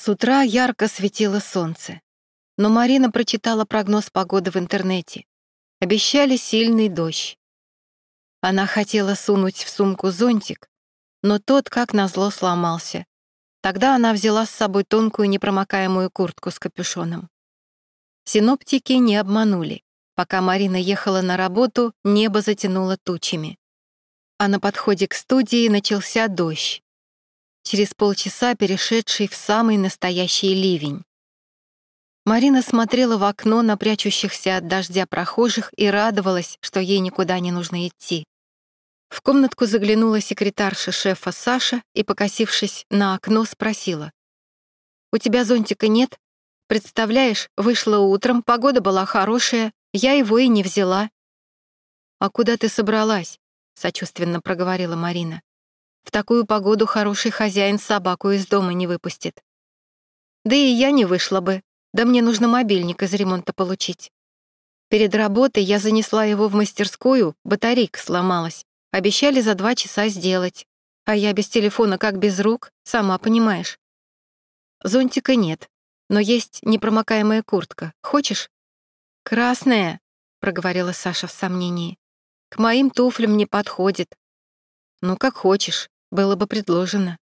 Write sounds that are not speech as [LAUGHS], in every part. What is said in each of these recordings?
С утра ярко светило солнце. Но Марина прочитала прогноз погоды в интернете. Обещали сильный дождь. Она хотела сунуть в сумку зонтик, но тот, как назло, сломался. Тогда она взяла с собой тонкую непромокаемую куртку с капюшоном. Синоптики не обманули. Пока Марина ехала на работу, небо затянуло тучами. А на подходе к студии начался дождь. Через полчаса перешедший в самый настоящий ливень. Марина смотрела в окно на прячущихся от дождя прохожих и радовалась, что ей никуда не нужно идти. В комнатку заглянула секретарша шефа Саша и, покосившись на окно, спросила. «У тебя зонтика нет? Представляешь, вышла утром, погода была хорошая, я его и не взяла». «А куда ты собралась?» — сочувственно проговорила Марина. «В такую погоду хороший хозяин собаку из дома не выпустит». «Да и я не вышла бы. Да мне нужно мобильник из ремонта получить». Перед работой я занесла его в мастерскую, батарейка сломалась. Обещали за два часа сделать. А я без телефона как без рук, сама понимаешь. Зонтика нет, но есть непромокаемая куртка. Хочешь? «Красная», — проговорила Саша в сомнении. «К моим туфлям не подходит». «Ну, как хочешь, было бы предложено».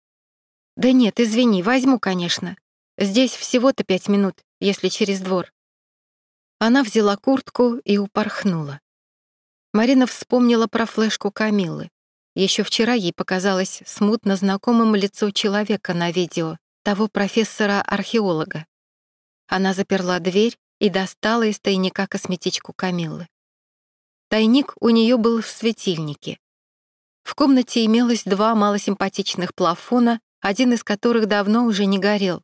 «Да нет, извини, возьму, конечно. Здесь всего-то пять минут, если через двор». Она взяла куртку и упорхнула. Марина вспомнила про флешку Камиллы. Еще вчера ей показалось смутно знакомым лицо человека на видео, того профессора-археолога. Она заперла дверь и достала из тайника косметичку Камиллы. Тайник у нее был в светильнике. В комнате имелось два малосимпатичных плафона, один из которых давно уже не горел.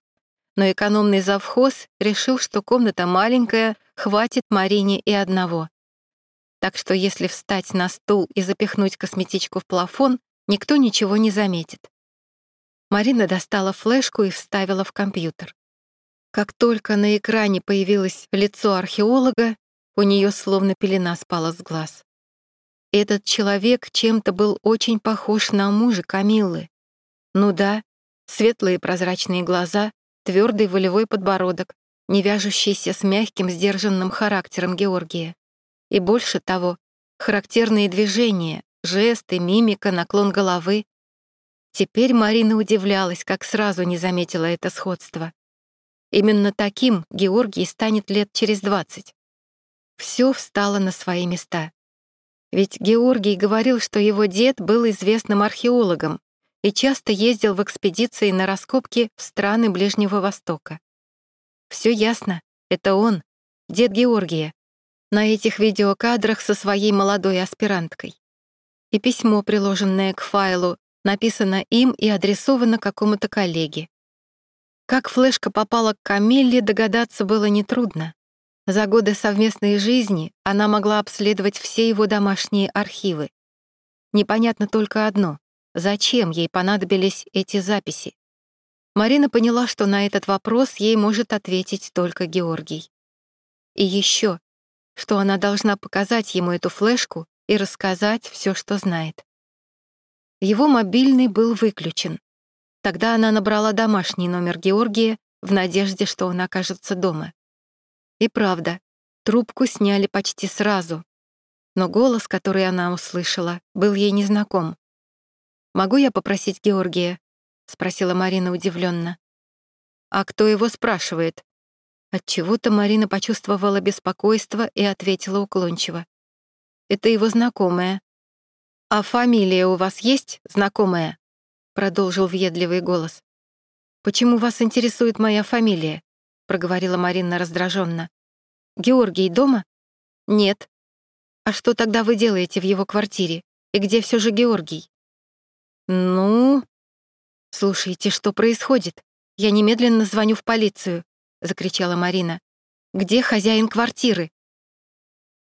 Но экономный завхоз решил, что комната маленькая, хватит Марине и одного. Так что если встать на стул и запихнуть косметичку в плафон, никто ничего не заметит. Марина достала флешку и вставила в компьютер. Как только на экране появилось лицо археолога, у нее словно пелена спала с глаз. Этот человек чем-то был очень похож на мужа Камиллы. Ну да, светлые прозрачные глаза, твердый волевой подбородок, не вяжущийся с мягким, сдержанным характером Георгия. И больше того, характерные движения, жесты, мимика, наклон головы. Теперь Марина удивлялась, как сразу не заметила это сходство. Именно таким Георгий станет лет через двадцать. Все встало на свои места. Ведь Георгий говорил, что его дед был известным археологом и часто ездил в экспедиции на раскопки в страны Ближнего Востока. Все ясно, это он, дед Георгия, на этих видеокадрах со своей молодой аспиранткой. И письмо, приложенное к файлу, написано им и адресовано какому-то коллеге. Как флешка попала к Камилле, догадаться было нетрудно. За годы совместной жизни она могла обследовать все его домашние архивы. Непонятно только одно — зачем ей понадобились эти записи? Марина поняла, что на этот вопрос ей может ответить только Георгий. И еще, что она должна показать ему эту флешку и рассказать все, что знает. Его мобильный был выключен. Тогда она набрала домашний номер Георгия в надежде, что он окажется дома. И правда, трубку сняли почти сразу. Но голос, который она услышала, был ей незнаком. «Могу я попросить Георгия?» — спросила Марина удивленно. «А кто его спрашивает?» Отчего-то Марина почувствовала беспокойство и ответила уклончиво. «Это его знакомая». «А фамилия у вас есть знакомая?» продолжил въедливый голос. «Почему вас интересует моя фамилия?» — проговорила Марина раздраженно. «Георгий дома?» «Нет». «А что тогда вы делаете в его квартире? И где все же Георгий?» «Ну...» «Слушайте, что происходит? Я немедленно звоню в полицию», — закричала Марина. «Где хозяин квартиры?»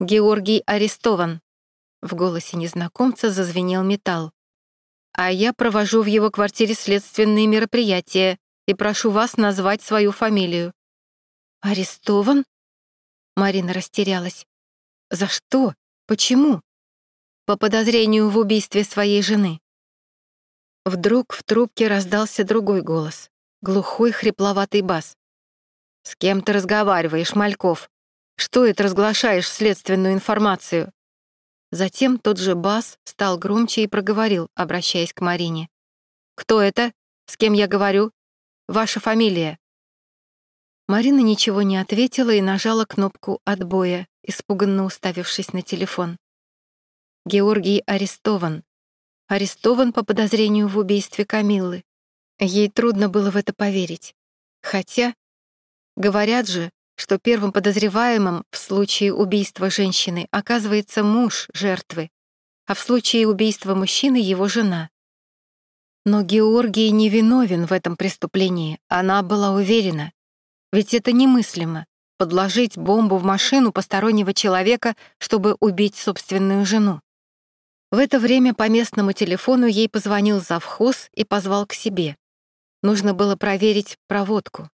«Георгий арестован». В голосе незнакомца зазвенел металл а я провожу в его квартире следственные мероприятия и прошу вас назвать свою фамилию». «Арестован?» Марина растерялась. «За что? Почему?» «По подозрению в убийстве своей жены». Вдруг в трубке раздался другой голос. глухой хрипловатый бас. «С кем ты разговариваешь, Мальков? Что это разглашаешь следственную информацию?» Затем тот же бас стал громче и проговорил, обращаясь к Марине. «Кто это? С кем я говорю? Ваша фамилия?» Марина ничего не ответила и нажала кнопку отбоя, испуганно уставившись на телефон. Георгий арестован. Арестован по подозрению в убийстве Камиллы. Ей трудно было в это поверить. Хотя, говорят же, что первым подозреваемым в случае убийства женщины оказывается муж жертвы, а в случае убийства мужчины — его жена. Но Георгий не виновен в этом преступлении, она была уверена. Ведь это немыслимо — подложить бомбу в машину постороннего человека, чтобы убить собственную жену. В это время по местному телефону ей позвонил завхоз и позвал к себе. Нужно было проверить проводку.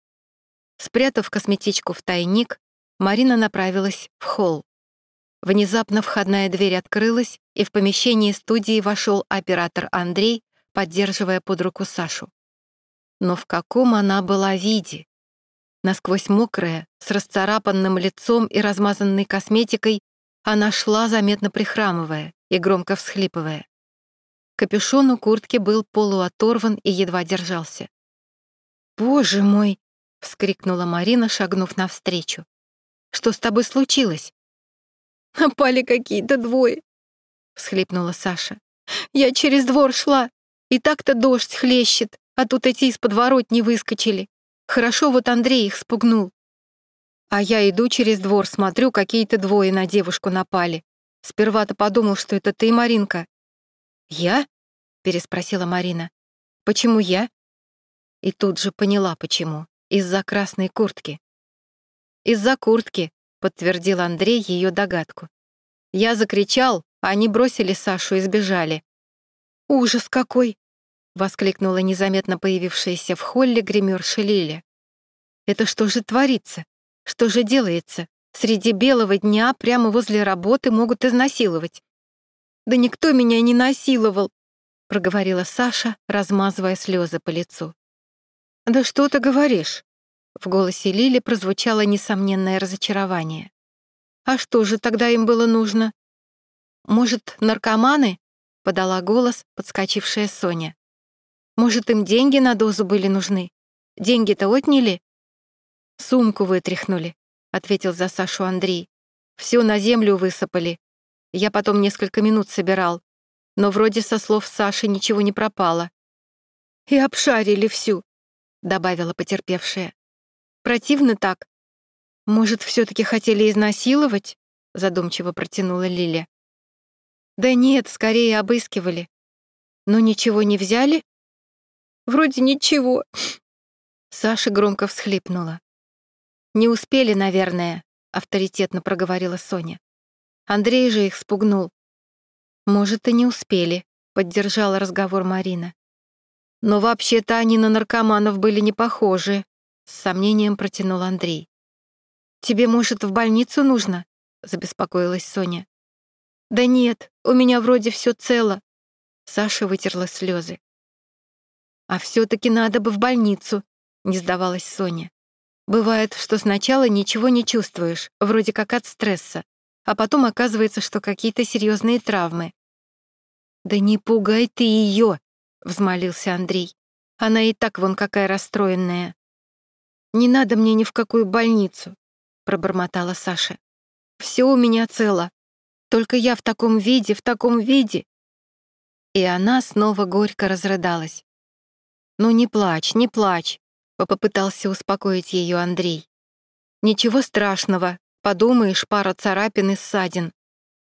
Спрятав косметичку в тайник, Марина направилась в холл. Внезапно входная дверь открылась, и в помещении студии вошел оператор Андрей, поддерживая под руку Сашу. Но в каком она была виде? Насквозь мокрая, с расцарапанным лицом и размазанной косметикой, она шла, заметно прихрамывая и громко всхлипывая. Капюшон у куртки был полуоторван и едва держался. «Боже мой!» — вскрикнула Марина, шагнув навстречу. «Что с тобой случилось?» «Напали какие-то двое», — всхлипнула Саша. «Я через двор шла, и так-то дождь хлещет, а тут эти из подворотни выскочили. Хорошо вот Андрей их спугнул. А я иду через двор, смотрю, какие-то двое на девушку напали. Сперва-то подумал, что это ты, Маринка. «Я?» — переспросила Марина. «Почему я?» И тут же поняла, почему. Из-за красной куртки. «Из-за куртки», — подтвердил Андрей ее догадку. Я закричал, а они бросили Сашу и сбежали. «Ужас какой!» — воскликнула незаметно появившаяся в холле гримерша Лиля. «Это что же творится? Что же делается? Среди белого дня прямо возле работы могут изнасиловать. «Да никто меня не насиловал», — проговорила Саша, размазывая слезы по лицу. «Да что ты говоришь?» В голосе Лили прозвучало несомненное разочарование. «А что же тогда им было нужно?» «Может, наркоманы?» — подала голос подскочившая Соня. «Может, им деньги на дозу были нужны? Деньги-то отняли?» «Сумку вытряхнули», — ответил за Сашу Андрей. «Все на землю высыпали, я потом несколько минут собирал, но вроде со слов Саши ничего не пропало. «И обшарили всю», — добавила потерпевшая. «Противно так. Может, все таки хотели изнасиловать?» — задумчиво протянула Лиля. «Да нет, скорее обыскивали. Но ничего не взяли?» «Вроде ничего». Саша громко всхлипнула. «Не успели, наверное», — авторитетно проговорила Соня. Андрей же их спугнул. «Может, и не успели», — поддержала разговор Марина. «Но вообще-то они на наркоманов были не похожи», — с сомнением протянул Андрей. «Тебе, может, в больницу нужно?» — забеспокоилась Соня. «Да нет, у меня вроде все цело». Саша вытерла слезы. «А все таки надо бы в больницу», — не сдавалась Соня. «Бывает, что сначала ничего не чувствуешь, вроде как от стресса, а потом оказывается, что какие-то серьезные травмы. «Да не пугай ты ее, взмолился Андрей. «Она и так вон какая расстроенная». «Не надо мне ни в какую больницу», — пробормотала Саша. «Все у меня цело. Только я в таком виде, в таком виде». И она снова горько разрыдалась. «Ну не плачь, не плачь», — попытался успокоить ее Андрей. «Ничего страшного, Подумаешь, пара царапин и ссадин.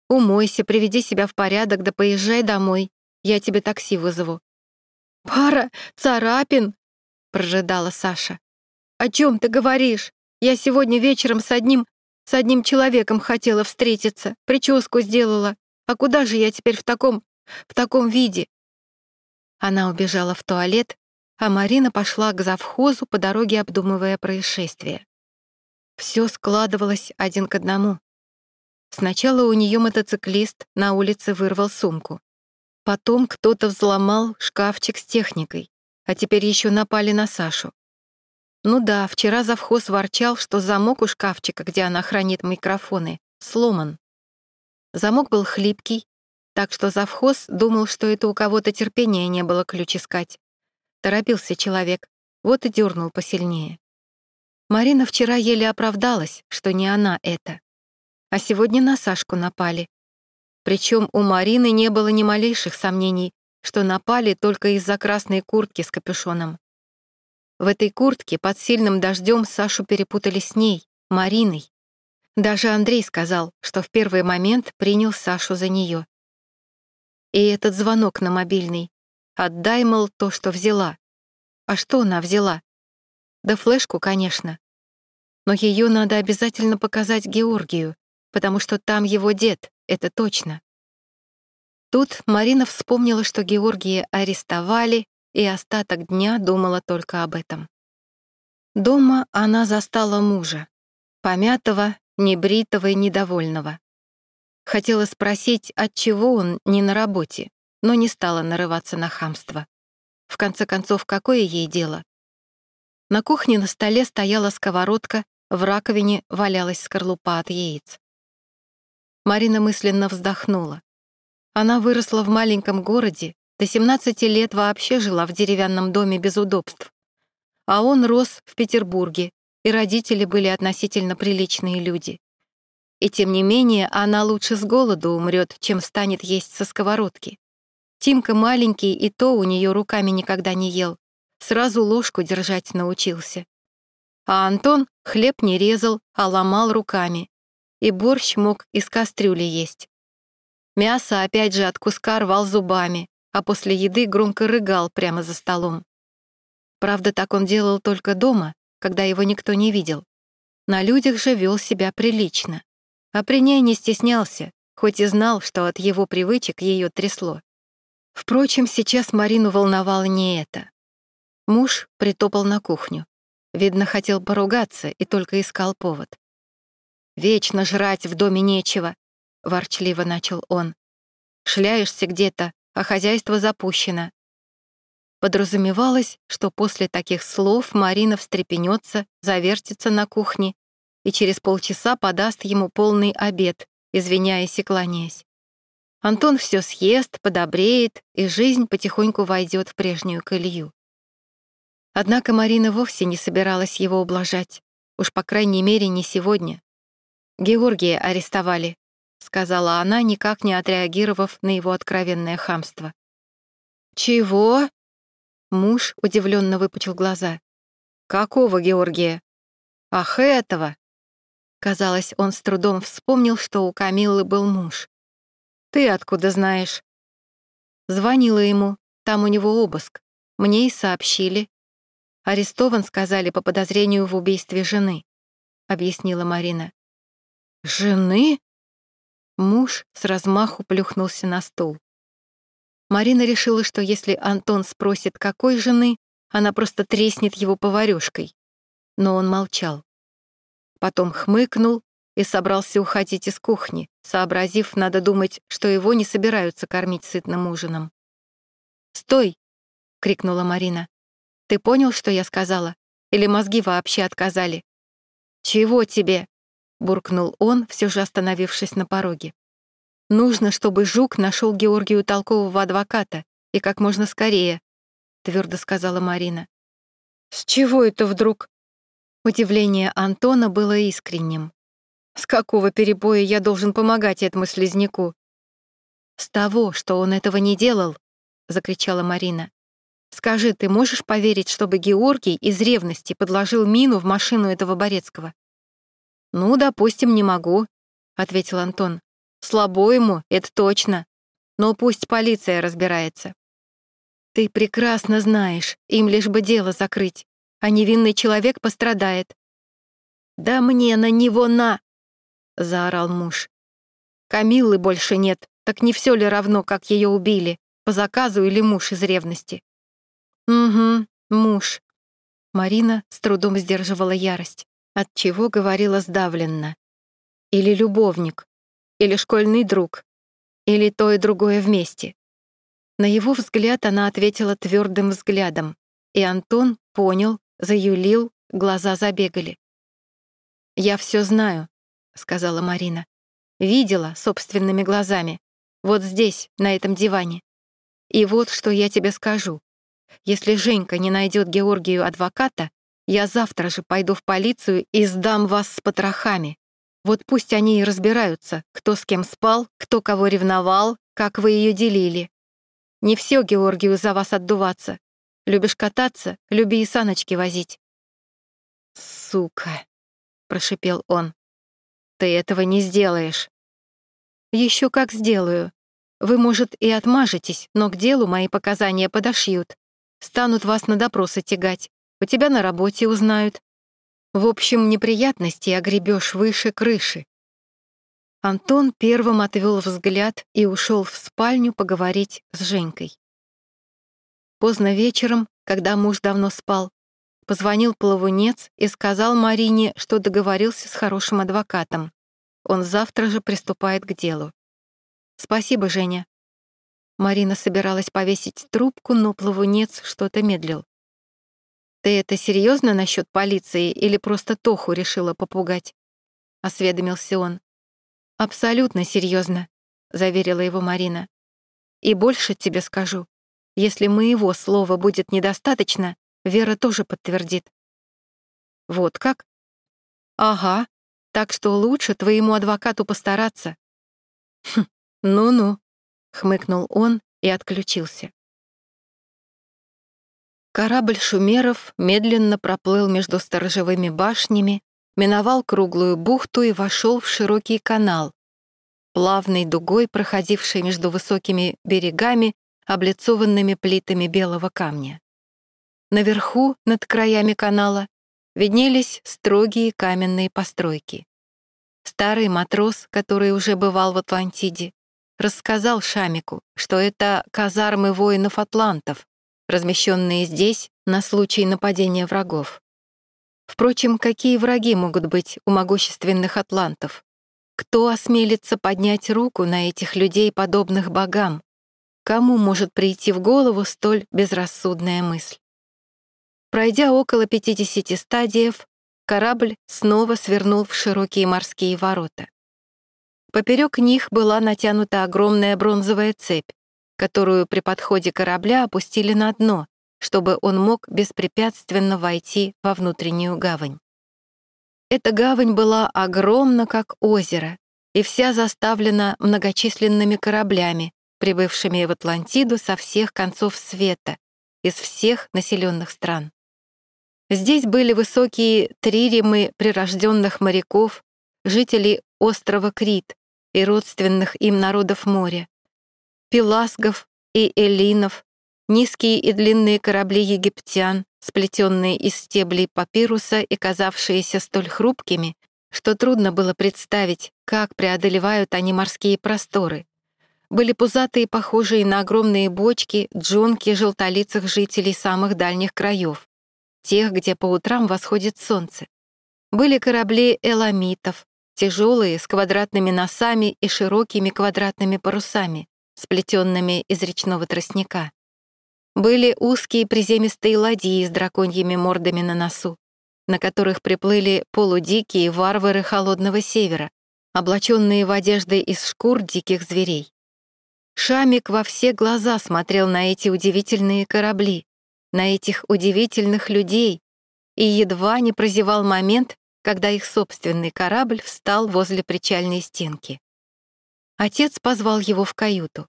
Умойся, приведи себя в порядок, да поезжай домой. Я тебе такси вызову». «Пара царапин?» — прожидала Саша. «О чем ты говоришь? Я сегодня вечером с одним... с одним человеком хотела встретиться, прическу сделала. А куда же я теперь в таком... в таком виде?» Она убежала в туалет, а Марина пошла к завхозу по дороге, обдумывая происшествие. Все складывалось один к одному. Сначала у нее мотоциклист на улице вырвал сумку. Потом кто-то взломал шкафчик с техникой, а теперь еще напали на Сашу. Ну да, вчера завхоз ворчал, что замок у шкафчика, где она хранит микрофоны, сломан. Замок был хлипкий, так что завхоз думал, что это у кого-то терпения не было ключ искать. Торопился человек, вот и дернул посильнее. Марина вчера еле оправдалась, что не она это. А сегодня на Сашку напали. Причем у Марины не было ни малейших сомнений, что напали только из-за красной куртки с капюшоном. В этой куртке под сильным дождем Сашу перепутали с ней, Мариной. Даже Андрей сказал, что в первый момент принял Сашу за нее. И этот звонок на мобильный. Отдай, мол, то, что взяла. А что она взяла? Да флешку, конечно. Но ее надо обязательно показать Георгию, потому что там его дед, это точно. Тут Марина вспомнила, что Георгия арестовали, и остаток дня думала только об этом. Дома она застала мужа, помятого, небритого и недовольного. Хотела спросить, отчего он не на работе, но не стала нарываться на хамство. В конце концов, какое ей дело? На кухне на столе стояла сковородка, в раковине валялась скорлупа от яиц. Марина мысленно вздохнула. Она выросла в маленьком городе до 17 лет вообще жила в деревянном доме без удобств. А он рос в Петербурге, и родители были относительно приличные люди. И тем не менее она лучше с голоду умрет, чем станет есть со сковородки. Тимка маленький, и то у нее руками никогда не ел. Сразу ложку держать научился. А Антон хлеб не резал, а ломал руками. И борщ мог из кастрюли есть. Мясо опять же от куска рвал зубами, а после еды громко рыгал прямо за столом. Правда, так он делал только дома, когда его никто не видел. На людях же вел себя прилично. А при ней не стеснялся, хоть и знал, что от его привычек ее трясло. Впрочем, сейчас Марину волновало не это. Муж притопал на кухню. Видно, хотел поругаться и только искал повод. «Вечно жрать в доме нечего», — ворчливо начал он. «Шляешься где-то, а хозяйство запущено. Подразумевалось, что после таких слов Марина встрепенется, завертится на кухне и через полчаса подаст ему полный обед, извиняясь и кланяясь. Антон все съест, подобреет, и жизнь потихоньку войдет в прежнюю колею. Однако Марина вовсе не собиралась его ублажать, уж по крайней мере не сегодня. Георгия арестовали, — сказала она, никак не отреагировав на его откровенное хамство. «Чего?» Муж удивленно выпучил глаза. «Какого Георгия?» «Ах, этого!» Казалось, он с трудом вспомнил, что у Камиллы был муж. «Ты откуда знаешь?» Звонила ему, там у него обыск. Мне и сообщили. Арестован, сказали, по подозрению в убийстве жены, — объяснила Марина. «Жены?» Муж с размаху плюхнулся на стул. Марина решила, что если Антон спросит, какой жены, она просто треснет его поварёшкой. Но он молчал. Потом хмыкнул и собрался уходить из кухни, сообразив, надо думать, что его не собираются кормить сытным ужином. «Стой!» — крикнула Марина. «Ты понял, что я сказала? Или мозги вообще отказали?» «Чего тебе?» — буркнул он, все же остановившись на пороге. «Нужно, чтобы Жук нашел Георгию толкового адвоката, и как можно скорее», — твердо сказала Марина. «С чего это вдруг?» Удивление Антона было искренним. «С какого перебоя я должен помогать этому слизняку?» «С того, что он этого не делал», — закричала Марина. «Скажи, ты можешь поверить, чтобы Георгий из ревности подложил мину в машину этого Борецкого?» «Ну, допустим, не могу», — ответил Антон. «Слабо ему, это точно. Но пусть полиция разбирается». «Ты прекрасно знаешь, им лишь бы дело закрыть, а невинный человек пострадает». «Да мне на него на!» — заорал муж. «Камиллы больше нет, так не все ли равно, как ее убили, по заказу или муж из ревности?» «Угу, муж». Марина с трудом сдерживала ярость от чего говорила сдавленно. Или любовник, или школьный друг, или то и другое вместе. На его взгляд она ответила твердым взглядом, и Антон понял, заюлил, глаза забегали. «Я все знаю», — сказала Марина. «Видела собственными глазами. Вот здесь, на этом диване. И вот что я тебе скажу. Если Женька не найдет Георгию адвоката, я завтра же пойду в полицию и сдам вас с потрохами. Вот пусть они и разбираются, кто с кем спал, кто кого ревновал, как вы ее делили. Не все Георгию за вас отдуваться. Любишь кататься, люби и саночки возить». «Сука», — прошипел он, — «ты этого не сделаешь». «Еще как сделаю. Вы, может, и отмажетесь, но к делу мои показания подошьют. Станут вас на допросы тягать, у тебя на работе узнают. В общем, неприятности огребешь выше крыши. Антон первым отвел взгляд и ушел в спальню поговорить с Женькой. Поздно вечером, когда муж давно спал, позвонил плавунец и сказал Марине, что договорился с хорошим адвокатом. Он завтра же приступает к делу. «Спасибо, Женя». Марина собиралась повесить трубку, но плавунец что-то медлил. «Ты это серьезно насчет полиции или просто Тоху решила попугать?» — осведомился он. «Абсолютно серьезно, заверила его Марина. «И больше тебе скажу. Если моего слова будет недостаточно, Вера тоже подтвердит». «Вот как?» «Ага, так что лучше твоему адвокату постараться». «Хм, ну-ну», — хмыкнул он и отключился. Корабль шумеров медленно проплыл между сторожевыми башнями, миновал круглую бухту и вошел в широкий канал, плавной дугой, проходивший между высокими берегами, облицованными плитами белого камня. Наверху, над краями канала, виднелись строгие каменные постройки. Старый матрос, который уже бывал в Атлантиде, рассказал Шамику, что это казармы воинов-атлантов, размещенные здесь на случай нападения врагов. Впрочем, какие враги могут быть у могущественных атлантов? Кто осмелится поднять руку на этих людей, подобных богам? Кому может прийти в голову столь безрассудная мысль? Пройдя около 50 стадиев, корабль снова свернул в широкие морские ворота. Поперек них была натянута огромная бронзовая цепь, которую при подходе корабля опустили на дно, чтобы он мог беспрепятственно войти во внутреннюю гавань. Эта гавань была огромна, как озеро, и вся заставлена многочисленными кораблями, прибывшими в Атлантиду со всех концов света, из всех населенных стран. Здесь были высокие триремы прирожденных моряков, жителей острова Крит и родственных им народов моря, пеласгов и эллинов, низкие и длинные корабли египтян, сплетенные из стеблей папируса и казавшиеся столь хрупкими, что трудно было представить, как преодолевают они морские просторы. Были пузатые, похожие на огромные бочки, джонки желтолицых жителей самых дальних краев, тех, где по утрам восходит солнце. Были корабли эламитов, тяжелые, с квадратными носами и широкими квадратными парусами, сплетенными из речного тростника. Были узкие приземистые ладьи с драконьими мордами на носу, на которых приплыли полудикие варвары холодного севера, облаченные в одежды из шкур диких зверей. Шамик во все глаза смотрел на эти удивительные корабли, на этих удивительных людей и едва не прозевал момент, когда их собственный корабль встал возле причальной стенки. Отец позвал его в каюту.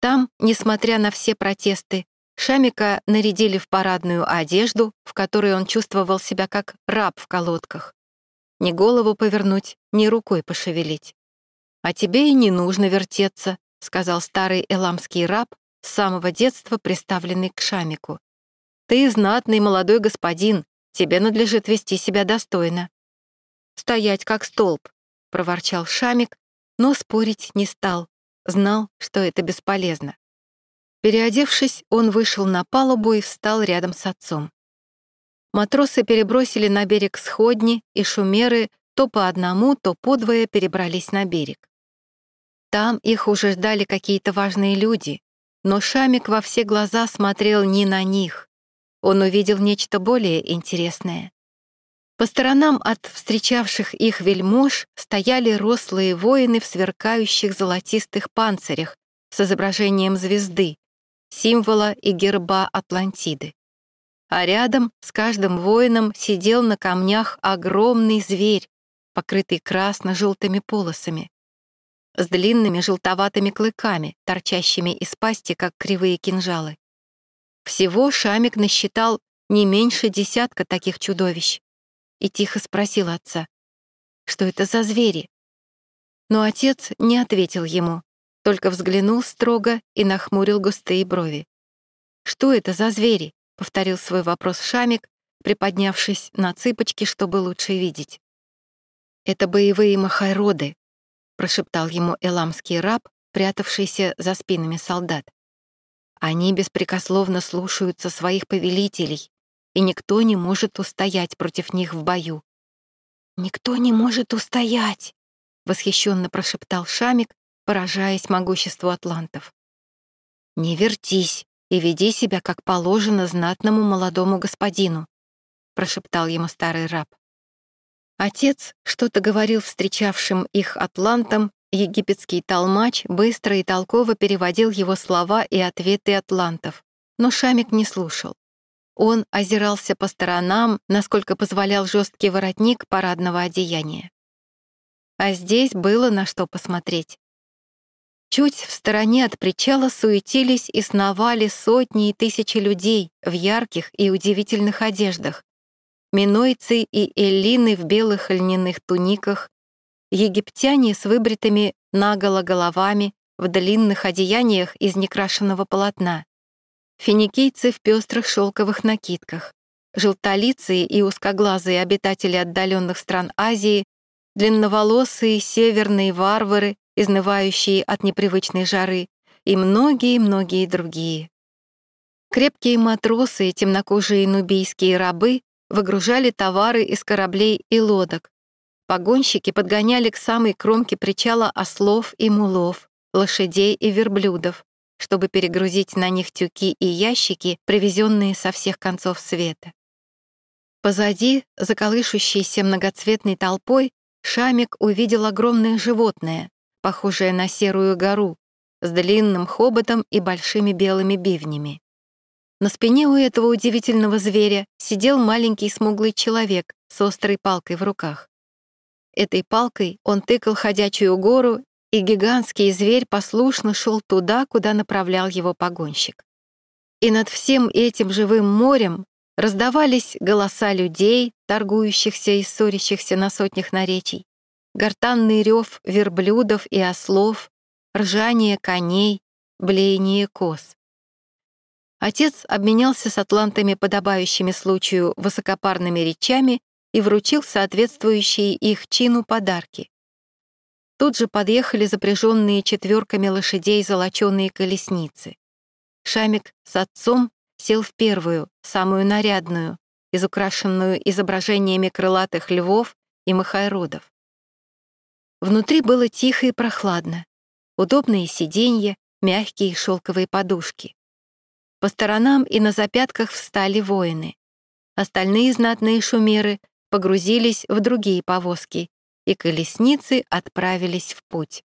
Там, несмотря на все протесты, Шамика нарядили в парадную одежду, в которой он чувствовал себя как раб в колодках. Ни голову повернуть, ни рукой пошевелить. «А тебе и не нужно вертеться», — сказал старый эламский раб, с самого детства приставленный к Шамику. «Ты знатный молодой господин, тебе надлежит вести себя достойно». «Стоять как столб», — проворчал Шамик, но спорить не стал, знал, что это бесполезно. Переодевшись, он вышел на палубу и встал рядом с отцом. Матросы перебросили на берег сходни, и шумеры то по одному, то подвое перебрались на берег. Там их уже ждали какие-то важные люди, но Шамик во все глаза смотрел не на них. Он увидел нечто более интересное. По сторонам от встречавших их вельмож стояли рослые воины в сверкающих золотистых панцирях с изображением звезды, символа и герба Атлантиды. А рядом с каждым воином сидел на камнях огромный зверь, покрытый красно-желтыми полосами, с длинными желтоватыми клыками, торчащими из пасти, как кривые кинжалы. Всего Шамик насчитал не меньше десятка таких чудовищ и тихо спросил отца, что это за звери. Но отец не ответил ему, только взглянул строго и нахмурил густые брови. «Что это за звери?» — повторил свой вопрос Шамик, приподнявшись на цыпочки, чтобы лучше видеть. «Это боевые махайроды», — прошептал ему эламский раб, прятавшийся за спинами солдат. «Они беспрекословно слушаются своих повелителей, и никто не может устоять против них в бою». «Никто не может устоять», — восхищенно прошептал Шамик, поражаясь могуществу атлантов. «Не вертись и веди себя, как положено знатному молодому господину», — прошептал ему старый раб. Отец что-то говорил встречавшим их атлантам, египетский толмач быстро и толково переводил его слова и ответы атлантов, но Шамик не слушал. Он озирался по сторонам, насколько позволял жесткий воротник парадного одеяния. А здесь было на что посмотреть. Чуть в стороне от причала суетились и сновали сотни и тысячи людей в ярких и удивительных одеждах, минойцы и эллины в белых льняных туниках, египтяне с выбритыми наголо головами в длинных одеяниях из некрашенного полотна, финикийцы в пестрых шелковых накидках, желтолицые и узкоглазые обитатели отдаленных стран Азии, длинноволосые северные варвары, изнывающие от непривычной жары, и многие-многие другие. Крепкие матросы и темнокожие нубийские рабы выгружали товары из кораблей и лодок. Погонщики подгоняли к самой кромке причала ослов и мулов, лошадей и верблюдов, чтобы перегрузить на них тюки и ящики, привезенные со всех концов света. Позади, за колышущейся многоцветной толпой, Шамик увидел огромное животное, похожее на серую гору, с длинным хоботом и большими белыми бивнями. На спине у этого удивительного зверя сидел маленький смуглый человек с острой палкой в руках. Этой палкой он тыкал ходячую гору, и гигантский зверь послушно шел туда, куда направлял его погонщик. И над всем этим живым морем раздавались голоса людей, торгующихся и ссорящихся на сотнях наречий, гортанный рев верблюдов и ослов, ржание коней, блеяние коз. Отец обменялся с атлантами подобающими случаю высокопарными речами и вручил соответствующие их чину подарки. Тут же подъехали запряженные четверками лошадей золоченые колесницы. Шамик с отцом сел в первую, самую нарядную, изукрашенную изображениями крылатых львов и махайродов. Внутри было тихо и прохладно. Удобные сиденья, мягкие шелковые подушки. По сторонам и на запятках встали воины. Остальные знатные шумеры погрузились в другие повозки, и колесницы отправились в путь.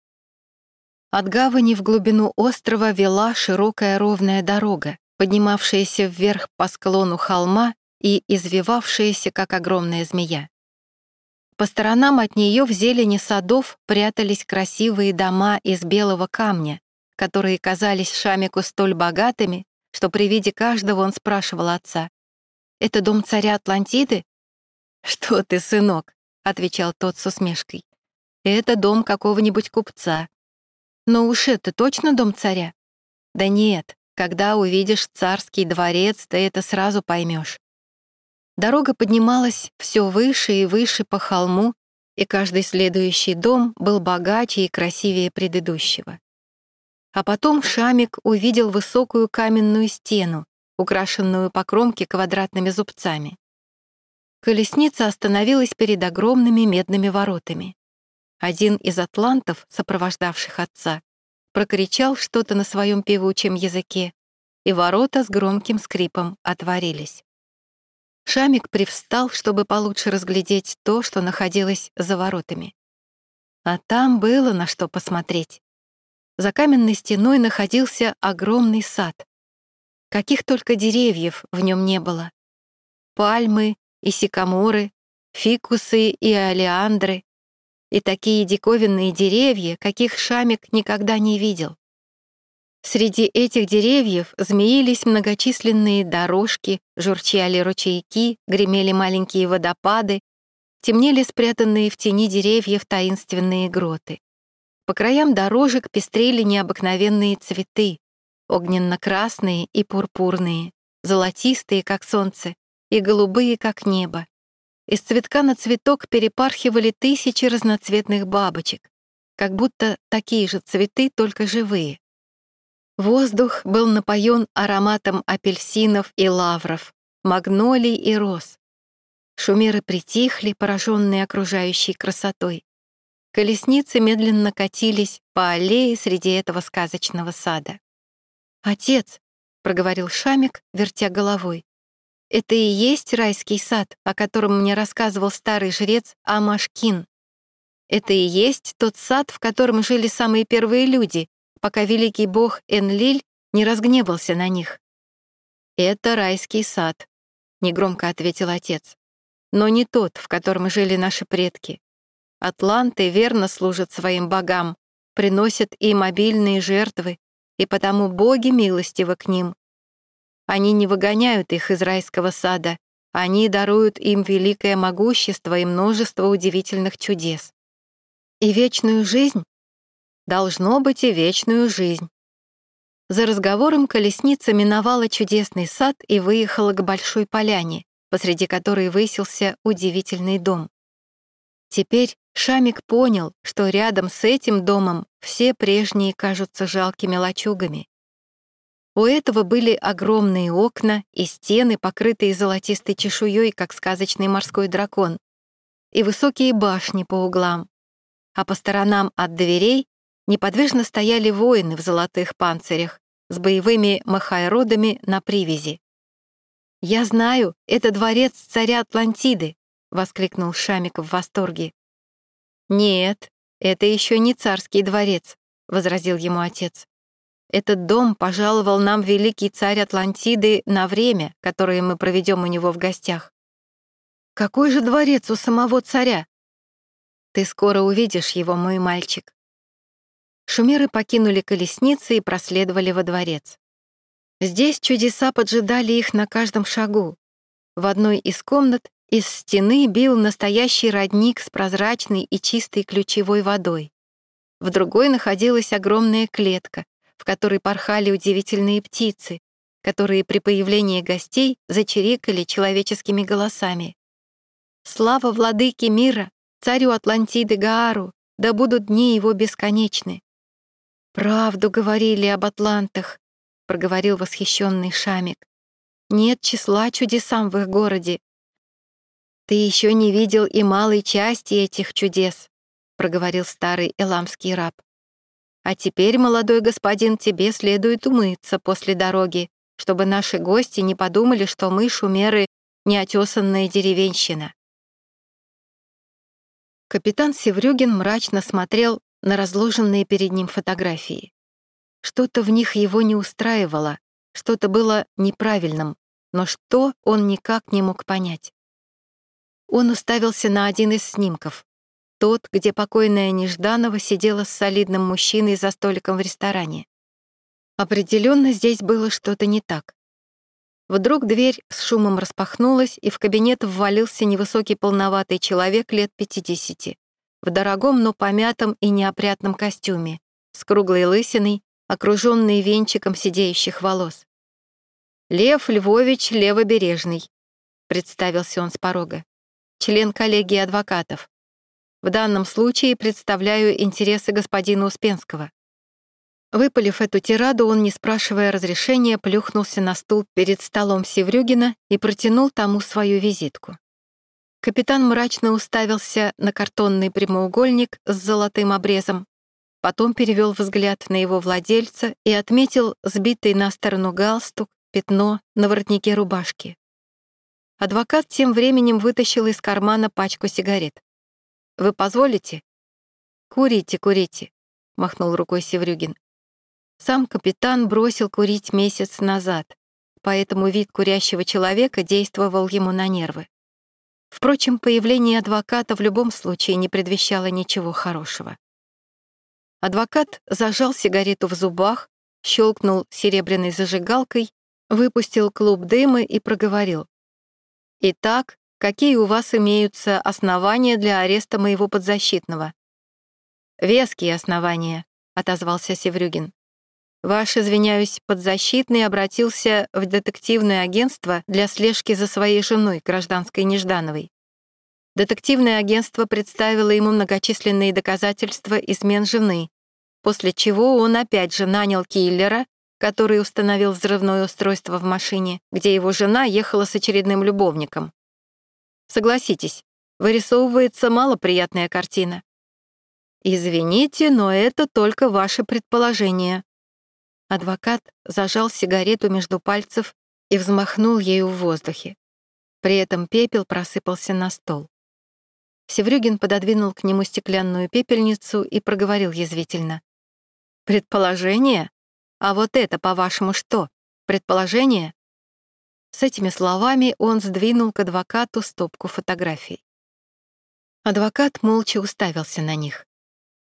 От гавани в глубину острова вела широкая ровная дорога, поднимавшаяся вверх по склону холма и извивавшаяся, как огромная змея. По сторонам от нее в зелени садов прятались красивые дома из белого камня, которые казались Шамику столь богатыми, что при виде каждого он спрашивал отца, «Это дом царя Атлантиды?» «Что ты, сынок?» — отвечал тот с усмешкой. «Это дом какого-нибудь купца». «Но уж это точно дом царя?» «Да нет, когда увидишь царский дворец, ты это сразу поймешь. Дорога поднималась все выше и выше по холму, и каждый следующий дом был богаче и красивее предыдущего. А потом Шамик увидел высокую каменную стену, украшенную по кромке квадратными зубцами. Колесница остановилась перед огромными медными воротами. Один из атлантов, сопровождавших отца, прокричал что-то на своем певучем языке, и ворота с громким скрипом отворились. Шамик привстал, чтобы получше разглядеть то, что находилось за воротами. А там было на что посмотреть. За каменной стеной находился огромный сад. Каких только деревьев в нем не было. Пальмы и сикаморы, фикусы и олеандры, и такие диковинные деревья, каких Шамик никогда не видел. Среди этих деревьев змеились многочисленные дорожки, журчали ручейки, гремели маленькие водопады, темнели спрятанные в тени деревьев таинственные гроты. По краям дорожек пестрели необыкновенные цветы, огненно-красные и пурпурные, золотистые, как солнце, и голубые, как небо. Из цветка на цветок перепархивали тысячи разноцветных бабочек, как будто такие же цветы, только живые. Воздух был напоен ароматом апельсинов и лавров, магнолий и роз. Шумеры притихли, пораженные окружающей красотой. Колесницы медленно катились по аллее среди этого сказочного сада. «Отец», — проговорил Шамик, вертя головой, «это и есть райский сад, о котором мне рассказывал старый жрец Амашкин. Это и есть тот сад, в котором жили самые первые люди, пока великий бог Энлиль не разгневался на них. «Это райский сад», — негромко ответил отец. «Но не тот, в котором жили наши предки. Атланты верно служат своим богам, приносят им обильные жертвы, и потому боги милостивы к ним. Они не выгоняют их из райского сада, они даруют им великое могущество и множество удивительных чудес. И вечную жизнь должно быть и вечную жизнь. За разговором колесница миновала чудесный сад и выехала к большой поляне, посреди которой высился удивительный дом. Теперь Шамик понял, что рядом с этим домом все прежние кажутся жалкими лачугами. У этого были огромные окна и стены, покрытые золотистой чешуей, как сказочный морской дракон, и высокие башни по углам. А по сторонам от дверей неподвижно стояли воины в золотых панцирях с боевыми махайродами на привязи. «Я знаю, это дворец царя Атлантиды», — воскликнул Шамик в восторге. «Нет, это еще не царский дворец», — возразил ему отец. «Этот дом пожаловал нам великий царь Атлантиды на время, которое мы проведем у него в гостях». «Какой же дворец у самого царя?» «Ты скоро увидишь его, мой мальчик. Шумеры покинули колесницы и проследовали во дворец. Здесь чудеса поджидали их на каждом шагу. В одной из комнат из стены бил настоящий родник с прозрачной и чистой ключевой водой. В другой находилась огромная клетка, в которой порхали удивительные птицы, которые при появлении гостей зачирикали человеческими голосами. «Слава владыке мира, царю Атлантиды Гаару, да будут дни его бесконечны!» «Правду говорили об атлантах», — проговорил восхищенный Шамик. «Нет числа чудесам в их городе». «Ты еще не видел и малой части этих чудес», — проговорил старый эламский раб. «А теперь, молодой господин, тебе следует умыться после дороги, чтобы наши гости не подумали, что мы, шумеры, неотесанная деревенщина». Капитан Севрюгин мрачно смотрел на разложенные перед ним фотографии. Что-то в них его не устраивало, что-то было неправильным, но что он никак не мог понять. Он уставился на один из снимков, тот, где покойная Нежданова сидела с солидным мужчиной за столиком в ресторане. Определенно здесь было что-то не так. Вдруг дверь с шумом распахнулась, и в кабинет ввалился невысокий полноватый человек лет 50 в дорогом, но помятом и неопрятном костюме, с круглой лысиной, окруженный венчиком сидеющих волос. «Лев Львович Левобережный», — представился он с порога, член коллегии адвокатов. В данном случае представляю интересы господина Успенского. Выпалив эту тираду, он, не спрашивая разрешения, плюхнулся на стул перед столом Севрюгина и протянул тому свою визитку. Капитан мрачно уставился на картонный прямоугольник с золотым обрезом, потом перевел взгляд на его владельца и отметил сбитый на сторону галстук, пятно на воротнике рубашки. Адвокат тем временем вытащил из кармана пачку сигарет. «Вы позволите?» «Курите, курите», — махнул рукой Севрюгин. Сам капитан бросил курить месяц назад, поэтому вид курящего человека действовал ему на нервы. Впрочем, появление адвоката в любом случае не предвещало ничего хорошего. Адвокат зажал сигарету в зубах, щелкнул серебряной зажигалкой, выпустил клуб дыма и проговорил. «Итак, какие у вас имеются основания для ареста моего подзащитного?» «Веские основания», — отозвался Севрюгин. «Ваш, извиняюсь, подзащитный обратился в детективное агентство для слежки за своей женой, гражданской Неждановой. Детективное агентство представило ему многочисленные доказательства измен жены, после чего он опять же нанял киллера, который установил взрывное устройство в машине, где его жена ехала с очередным любовником. Согласитесь, вырисовывается малоприятная картина. «Извините, но это только ваше предположение». Адвокат зажал сигарету между пальцев и взмахнул ею в воздухе. При этом пепел просыпался на стол. Севрюгин пододвинул к нему стеклянную пепельницу и проговорил язвительно. «Предположение? А вот это, по-вашему, что? Предположение?» С этими словами он сдвинул к адвокату стопку фотографий. Адвокат молча уставился на них.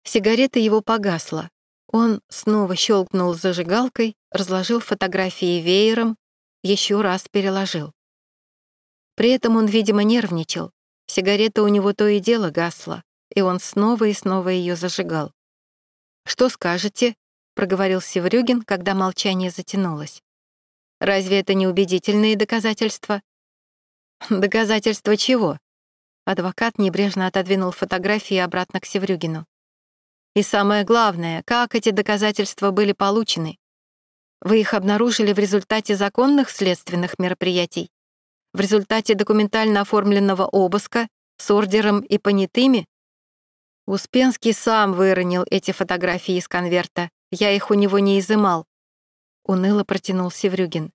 Сигарета его погасла. Он снова щелкнул зажигалкой, разложил фотографии веером, еще раз переложил. При этом он, видимо, нервничал, Сигарета у него то и дело гасла, и он снова и снова ее зажигал. «Что скажете?» — проговорил Севрюгин, когда молчание затянулось. «Разве это не убедительные доказательства?» «Доказательства чего?» Адвокат небрежно отодвинул фотографии обратно к Севрюгину. «И самое главное, как эти доказательства были получены? Вы их обнаружили в результате законных следственных мероприятий? в результате документально оформленного обыска с ордером и понятыми? Успенский сам выронил эти фотографии из конверта, я их у него не изымал. Уныло протянул Севрюгин.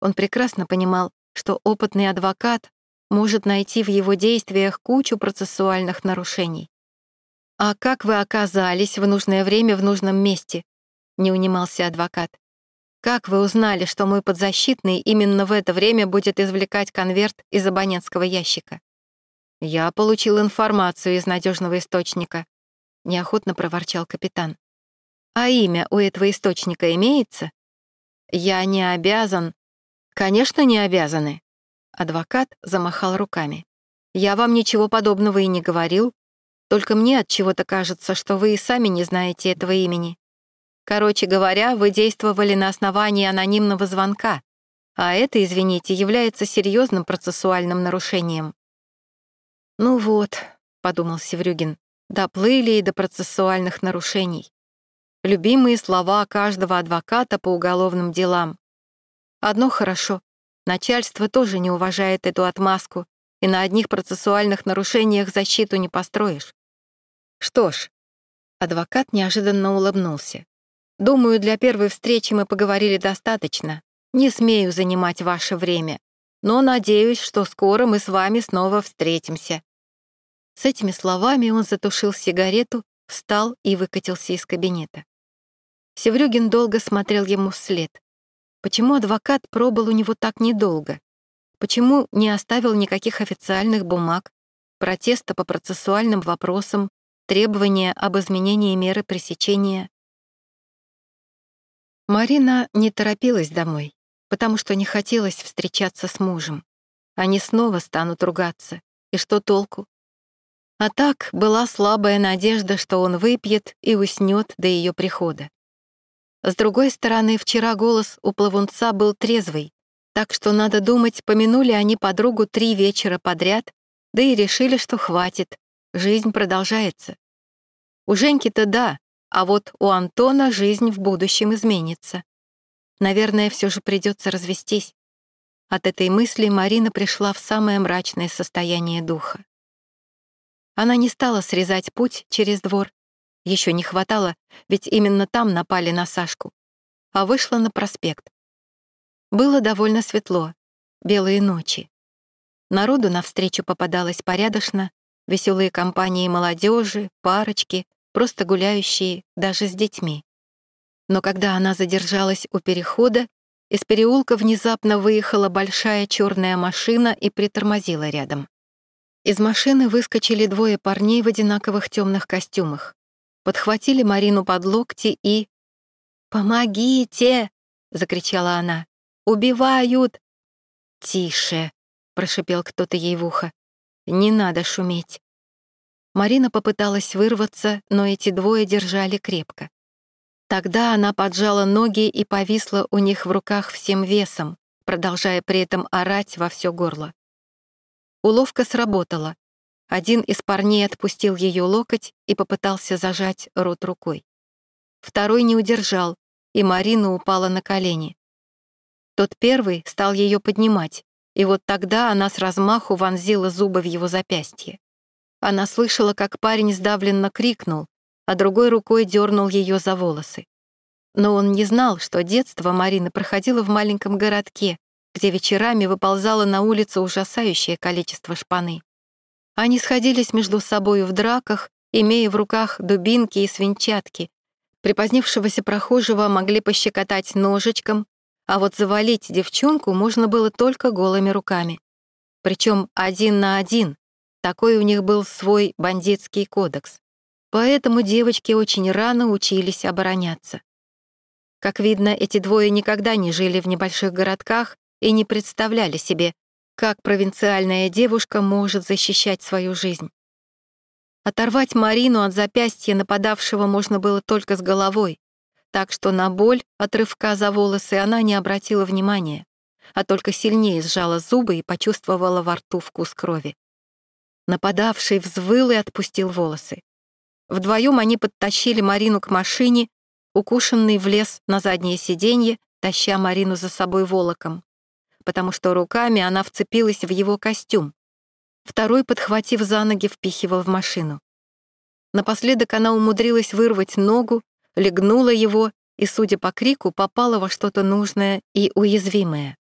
Он прекрасно понимал, что опытный адвокат может найти в его действиях кучу процессуальных нарушений. «А как вы оказались в нужное время в нужном месте?» — не унимался адвокат. Как вы узнали, что мой подзащитный именно в это время будет извлекать конверт из абонентского ящика? Я получил информацию из надежного источника, неохотно проворчал капитан. А имя у этого источника имеется? Я не обязан. Конечно, не обязаны. Адвокат замахал руками. Я вам ничего подобного и не говорил, только мне от чего-то кажется, что вы и сами не знаете этого имени. Короче говоря, вы действовали на основании анонимного звонка, а это, извините, является серьезным процессуальным нарушением. «Ну вот», — подумал Севрюгин, — «доплыли и до процессуальных нарушений. Любимые слова каждого адвоката по уголовным делам. Одно хорошо, начальство тоже не уважает эту отмазку, и на одних процессуальных нарушениях защиту не построишь. Что ж, адвокат неожиданно улыбнулся. Думаю, для первой встречи мы поговорили достаточно. Не смею занимать ваше время, но надеюсь, что скоро мы с вами снова встретимся». С этими словами он затушил сигарету, встал и выкатился из кабинета. Севрюгин долго смотрел ему вслед. Почему адвокат пробыл у него так недолго? Почему не оставил никаких официальных бумаг, протеста по процессуальным вопросам, требования об изменении меры пресечения? Марина не торопилась домой, потому что не хотелось встречаться с мужем. Они снова станут ругаться. И что толку? А так была слабая надежда, что он выпьет и уснет до ее прихода. С другой стороны, вчера голос у плавунца был трезвый, так что, надо думать, помянули они подругу три вечера подряд, да и решили, что хватит, жизнь продолжается. У Женьки-то да, а вот у Антона жизнь в будущем изменится. Наверное, все же придется развестись. От этой мысли Марина пришла в самое мрачное состояние духа. Она не стала срезать путь через двор. Еще не хватало, ведь именно там напали на Сашку. А вышла на проспект. Было довольно светло, белые ночи. Народу навстречу попадалось порядочно, веселые компании молодежи, парочки, просто гуляющие даже с детьми. Но когда она задержалась у перехода, из переулка внезапно выехала большая черная машина и притормозила рядом. Из машины выскочили двое парней в одинаковых темных костюмах. Подхватили Марину под локти и... «Помогите!» — закричала она. «Убивают!» «Тише!» — прошипел кто-то ей в ухо. «Не надо шуметь!» Марина попыталась вырваться, но эти двое держали крепко. Тогда она поджала ноги и повисла у них в руках всем весом, продолжая при этом орать во все горло. Уловка сработала. Один из парней отпустил ее локоть и попытался зажать рот рукой. Второй не удержал, и Марина упала на колени. Тот первый стал ее поднимать, и вот тогда она с размаху вонзила зубы в его запястье. Она слышала, как парень сдавленно крикнул, а другой рукой дернул ее за волосы. Но он не знал, что детство Марины проходило в маленьком городке, где вечерами выползало на улицу ужасающее количество шпаны. Они сходились между собою в драках, имея в руках дубинки и свинчатки. Припозднившегося прохожего могли пощекотать ножичком, а вот завалить девчонку можно было только голыми руками. Причем один на один. Такой у них был свой бандитский кодекс. Поэтому девочки очень рано учились обороняться. Как видно, эти двое никогда не жили в небольших городках и не представляли себе, как провинциальная девушка может защищать свою жизнь. Оторвать Марину от запястья нападавшего можно было только с головой, так что на боль от рывка за волосы она не обратила внимания, а только сильнее сжала зубы и почувствовала во рту вкус крови. Нападавший взвыл и отпустил волосы. Вдвоем они подтащили Марину к машине, укушенный влез на заднее сиденье, таща Марину за собой волоком потому что руками она вцепилась в его костюм. Второй, подхватив за ноги, впихивал в машину. Напоследок она умудрилась вырвать ногу, легнула его и, судя по крику, попала во что-то нужное и уязвимое.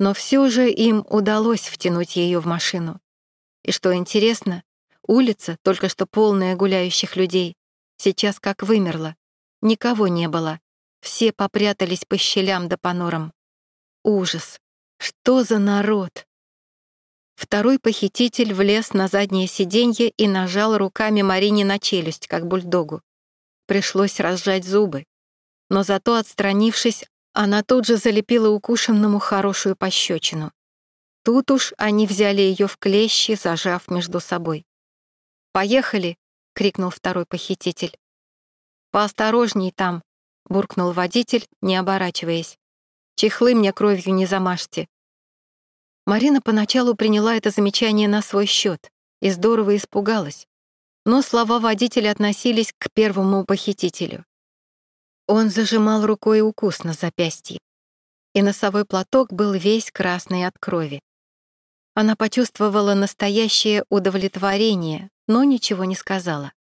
Но все же им удалось втянуть ее в машину. И что интересно, улица, только что полная гуляющих людей, сейчас как вымерла. Никого не было. Все попрятались по щелям да по норам. Ужас. Что за народ? Второй похититель влез на заднее сиденье и нажал руками Марине на челюсть, как бульдогу. Пришлось разжать зубы. Но зато, отстранившись, она тут же залепила укушенному хорошую пощечину. Тут уж они взяли ее в клещи, зажав между собой. «Поехали!» — крикнул второй похититель. «Поосторожней там!» — буркнул водитель, не оборачиваясь. «Чехлы мне кровью не замажьте!» Марина поначалу приняла это замечание на свой счет и здорово испугалась, но слова водителя относились к первому похитителю. Он зажимал рукой укус на запястье, и носовой платок был весь красный от крови. Она почувствовала настоящее удовлетворение, но ничего не сказала.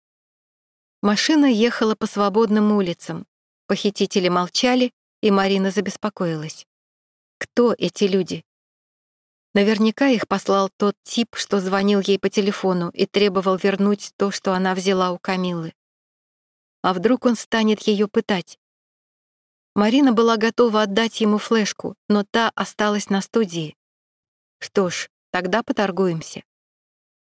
Машина ехала по свободным улицам. Похитители молчали, и Марина забеспокоилась. Кто эти люди? Наверняка их послал тот тип, что звонил ей по телефону и требовал вернуть то, что она взяла у Камилы. А вдруг он станет ее пытать? Марина была готова отдать ему флешку, но та осталась на студии. Что ж, тогда поторгуемся.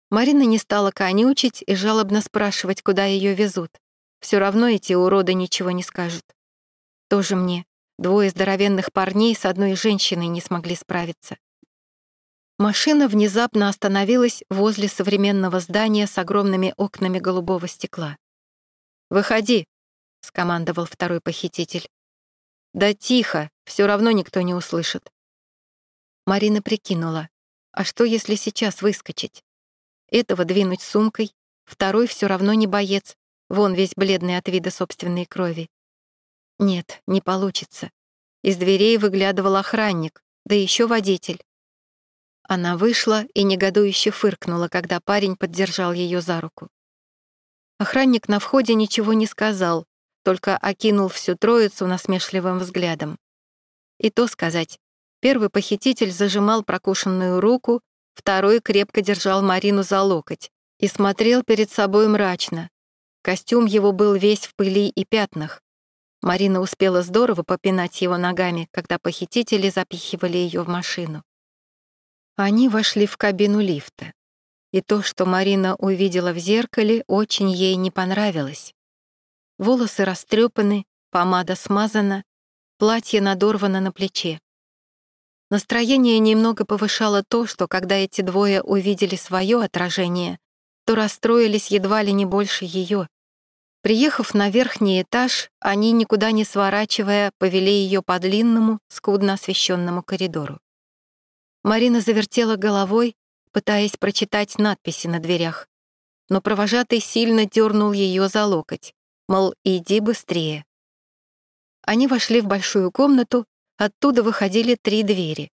Марина не стала конючить и жалобно спрашивать, куда ее везут. Все равно эти уроды ничего не скажут. Тоже мне. Двое здоровенных парней с одной женщиной не смогли справиться. Машина внезапно остановилась возле современного здания с огромными окнами голубого стекла. «Выходи», — скомандовал второй похититель. «Да тихо, все равно никто не услышит». Марина прикинула, а что, если сейчас выскочить? Этого двинуть сумкой, второй все равно не боец, вон весь бледный от вида собственной крови. Нет, не получится. Из дверей выглядывал охранник, да еще водитель. Она вышла и негодующе фыркнула, когда парень поддержал ее за руку. Охранник на входе ничего не сказал, только окинул всю троицу насмешливым взглядом. И то сказать, первый похититель зажимал прокушенную руку, Второй крепко держал Марину за локоть и смотрел перед собой мрачно. Костюм его был весь в пыли и пятнах. Марина успела здорово попинать его ногами, когда похитители запихивали ее в машину. Они вошли в кабину лифта. И то, что Марина увидела в зеркале, очень ей не понравилось. Волосы растрепаны, помада смазана, платье надорвано на плече. Настроение немного повышало то, что когда эти двое увидели свое отражение, то расстроились едва ли не больше ее. Приехав на верхний этаж, они, никуда не сворачивая, повели ее по длинному, скудно освещенному коридору. Марина завертела головой, пытаясь прочитать надписи на дверях, но провожатый сильно дернул ее за локоть, мол, иди быстрее. Они вошли в большую комнату, оттуда выходили три двери.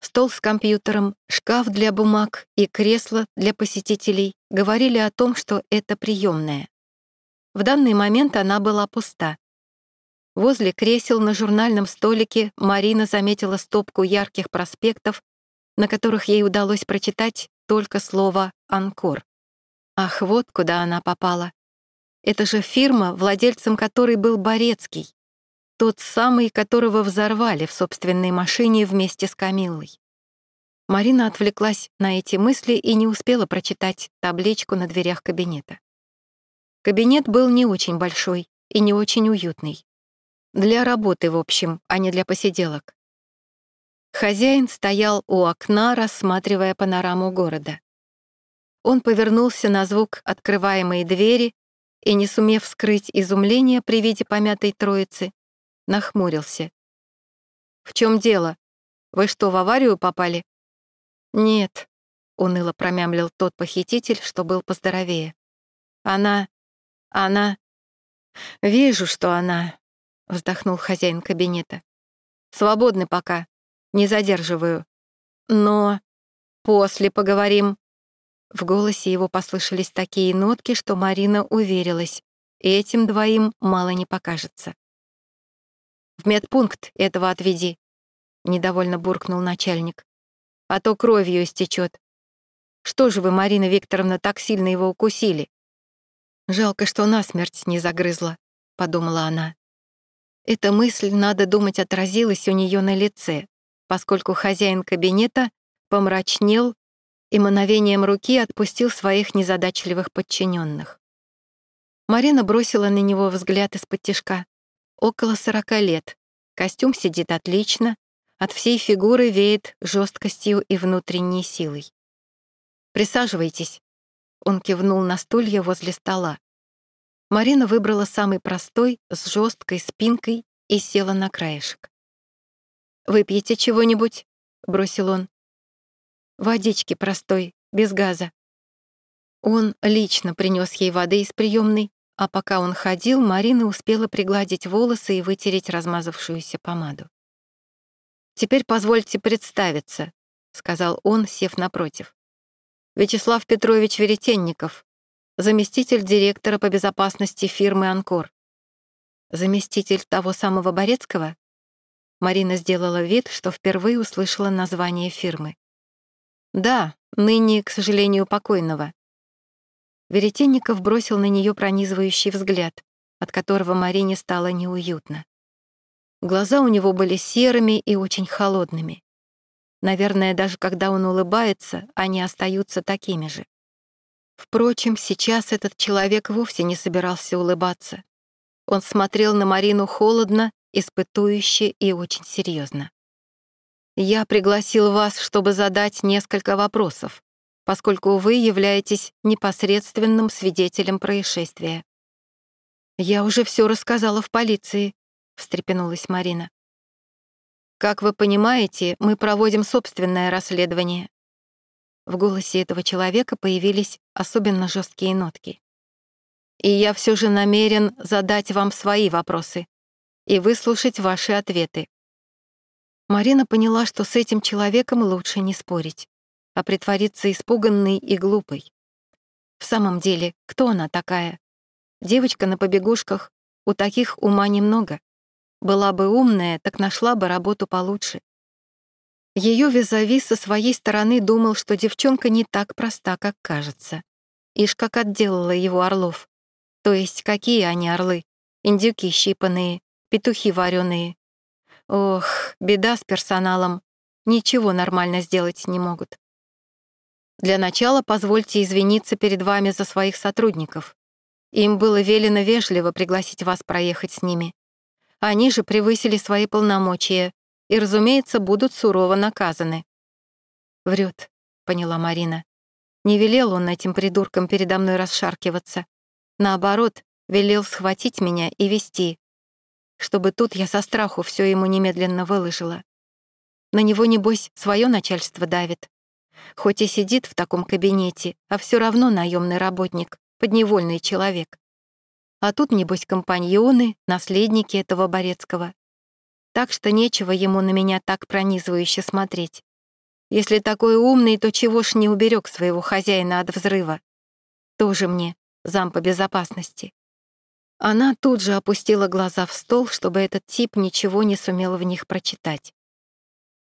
Стол с компьютером, шкаф для бумаг и кресло для посетителей говорили о том, что это приемная. В данный момент она была пуста. Возле кресел на журнальном столике Марина заметила стопку ярких проспектов, на которых ей удалось прочитать только слово «Анкор». Ах, вот куда она попала. Это же фирма, владельцем которой был Борецкий. Тот самый, которого взорвали в собственной машине вместе с Камиллой. Марина отвлеклась на эти мысли и не успела прочитать табличку на дверях кабинета. Кабинет был не очень большой и не очень уютный. Для работы, в общем, а не для посиделок. Хозяин стоял у окна, рассматривая панораму города. Он повернулся на звук открываемой двери и, не сумев скрыть изумление при виде помятой троицы, нахмурился. «В чем дело? Вы что, в аварию попали?» «Нет», — уныло промямлил тот похититель, что был поздоровее. «Она... она...» «Вижу, что она...» — вздохнул хозяин кабинета. «Свободны пока. Не задерживаю. Но... после поговорим». В голосе его послышались такие нотки, что Марина уверилась, этим двоим мало не покажется. В медпункт этого отведи», — недовольно буркнул начальник. «А то кровью истечет. Что же вы, Марина Викторовна, так сильно его укусили?» «Жалко, что насмерть не загрызла», — подумала она. Эта мысль, надо думать, отразилась у нее на лице, поскольку хозяин кабинета помрачнел и мановением руки отпустил своих незадачливых подчиненных. Марина бросила на него взгляд из-под тишка. Около сорока лет. Костюм сидит отлично, от всей фигуры веет жесткостью и внутренней силой. «Присаживайтесь», — он кивнул на стулья возле стола. Марина выбрала самый простой, с жесткой спинкой и села на краешек. «Выпьете чего-нибудь?» — бросил он. «Водички простой, без газа». Он лично принес ей воды из приемной, а пока он ходил, Марина успела пригладить волосы и вытереть размазавшуюся помаду. «Теперь позвольте представиться», — сказал он, сев напротив. «Вячеслав Петрович Веретенников, заместитель директора по безопасности фирмы «Анкор». Заместитель того самого Борецкого? Марина сделала вид, что впервые услышала название фирмы. Да, ныне, к сожалению, покойного. Веретенников бросил на нее пронизывающий взгляд, от которого Марине стало неуютно. Глаза у него были серыми и очень холодными. Наверное, даже когда он улыбается, они остаются такими же. Впрочем, сейчас этот человек вовсе не собирался улыбаться. Он смотрел на Марину холодно, испытующе и очень серьезно. «Я пригласил вас, чтобы задать несколько вопросов», поскольку вы являетесь непосредственным свидетелем происшествия. «Я уже все рассказала в полиции», — встрепенулась Марина. «Как вы понимаете, мы проводим собственное расследование». В голосе этого человека появились особенно жесткие нотки. «И я все же намерен задать вам свои вопросы и выслушать ваши ответы». Марина поняла, что с этим человеком лучше не спорить а притвориться испуганной и глупой. В самом деле, кто она такая? Девочка на побегушках, у таких ума немного. Была бы умная, так нашла бы работу получше. Ее визави со своей стороны думал, что девчонка не так проста, как кажется. Ишь, как отделала его орлов. То есть какие они орлы? Индюки щипанные, петухи вареные. Ох, беда с персоналом. Ничего нормально сделать не могут. Для начала позвольте извиниться перед вами за своих сотрудников. Им было велено вежливо пригласить вас проехать с ними. Они же превысили свои полномочия и, разумеется, будут сурово наказаны. Врет, поняла Марина. Не велел он этим придуркам передо мной расшаркиваться. Наоборот, велел схватить меня и вести, чтобы тут я со страху все ему немедленно выложила. На него, небось, свое начальство давит. Хоть и сидит в таком кабинете, а все равно наемный работник, подневольный человек. А тут, небось, компаньоны, наследники этого Борецкого. Так что нечего ему на меня так пронизывающе смотреть. Если такой умный, то чего ж не уберег своего хозяина от взрыва? Тоже мне зам по безопасности. Она тут же опустила глаза в стол, чтобы этот тип ничего не сумел в них прочитать.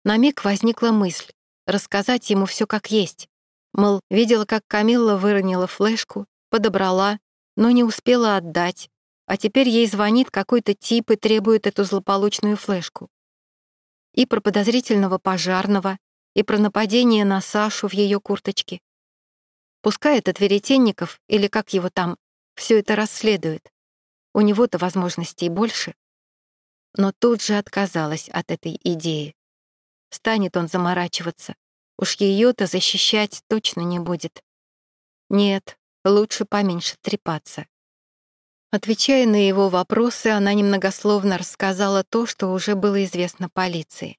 На миг возникла мысль рассказать ему все как есть. Мол, видела, как Камилла выронила флешку, подобрала, но не успела отдать, а теперь ей звонит какой-то тип и требует эту злополучную флешку. И про подозрительного пожарного, и про нападение на Сашу в ее курточке. Пускай этот Веретенников, или как его там, все это расследует. У него-то возможностей больше. Но тут же отказалась от этой идеи. Станет он заморачиваться. Уж ее-то защищать точно не будет. Нет, лучше поменьше трепаться. Отвечая на его вопросы, она немногословно рассказала то, что уже было известно полиции.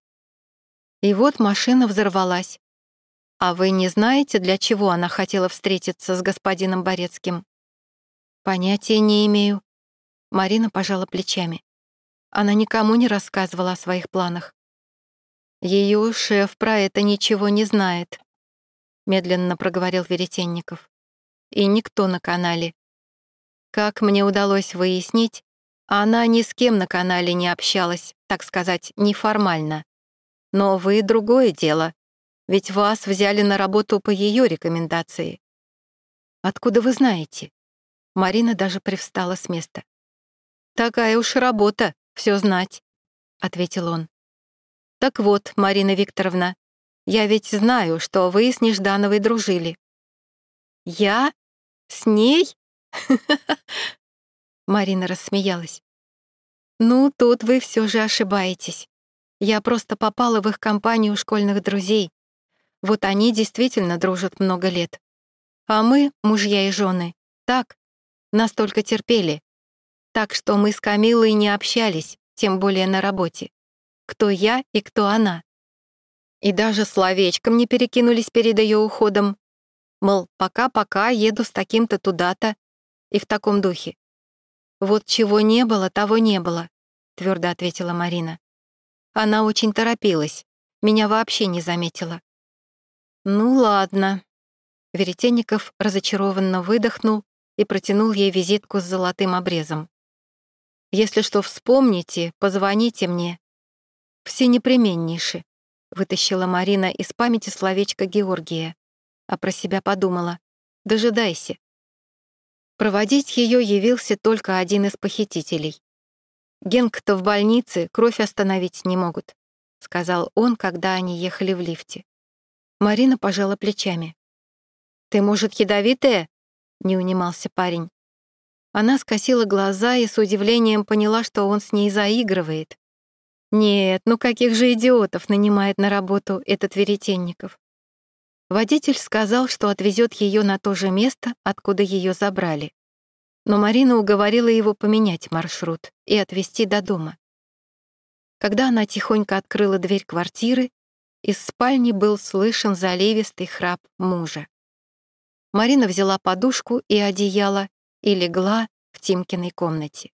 И вот машина взорвалась. А вы не знаете, для чего она хотела встретиться с господином Борецким? Понятия не имею. Марина пожала плечами. Она никому не рассказывала о своих планах. Ее шеф про это ничего не знает, медленно проговорил Веретенников. И никто на канале как мне удалось выяснить, она ни с кем на канале не общалась, так сказать, неформально. Но вы — другое дело, ведь вас взяли на работу по ее рекомендации. Откуда вы знаете? Марина даже привстала с места. «Такая уж работа, все знать», — ответил он. «Так вот, Марина Викторовна, я ведь знаю, что вы с Неждановой дружили». «Я? С ней?» [LAUGHS] Марина рассмеялась. «Ну, тут вы все же ошибаетесь. Я просто попала в их компанию школьных друзей. Вот они действительно дружат много лет. А мы, мужья и жены, так, настолько терпели. Так что мы с Камилой не общались, тем более на работе. Кто я и кто она. И даже словечком не перекинулись перед ее уходом. Мол, пока-пока еду с таким-то туда-то, и в таком духе. «Вот чего не было, того не было», — твердо ответила Марина. Она очень торопилась, меня вообще не заметила. «Ну ладно». Веретенников разочарованно выдохнул и протянул ей визитку с золотым обрезом. «Если что вспомните, позвоните мне». «Все непременнейши», — вытащила Марина из памяти словечко Георгия, а про себя подумала. «Дожидайся, Проводить ее явился только один из похитителей. «Генг-то в больнице, кровь остановить не могут», — сказал он, когда они ехали в лифте. Марина пожала плечами. «Ты, может, ядовитая?» — не унимался парень. Она скосила глаза и с удивлением поняла, что он с ней заигрывает. Нет, ну каких же идиотов нанимает на работу этот Веретенников? Водитель сказал, что отвезет ее на то же место, откуда ее забрали. Но Марина уговорила его поменять маршрут и отвезти до дома. Когда она тихонько открыла дверь квартиры, из спальни был слышен заливистый храп мужа. Марина взяла подушку и одеяло и легла в Тимкиной комнате.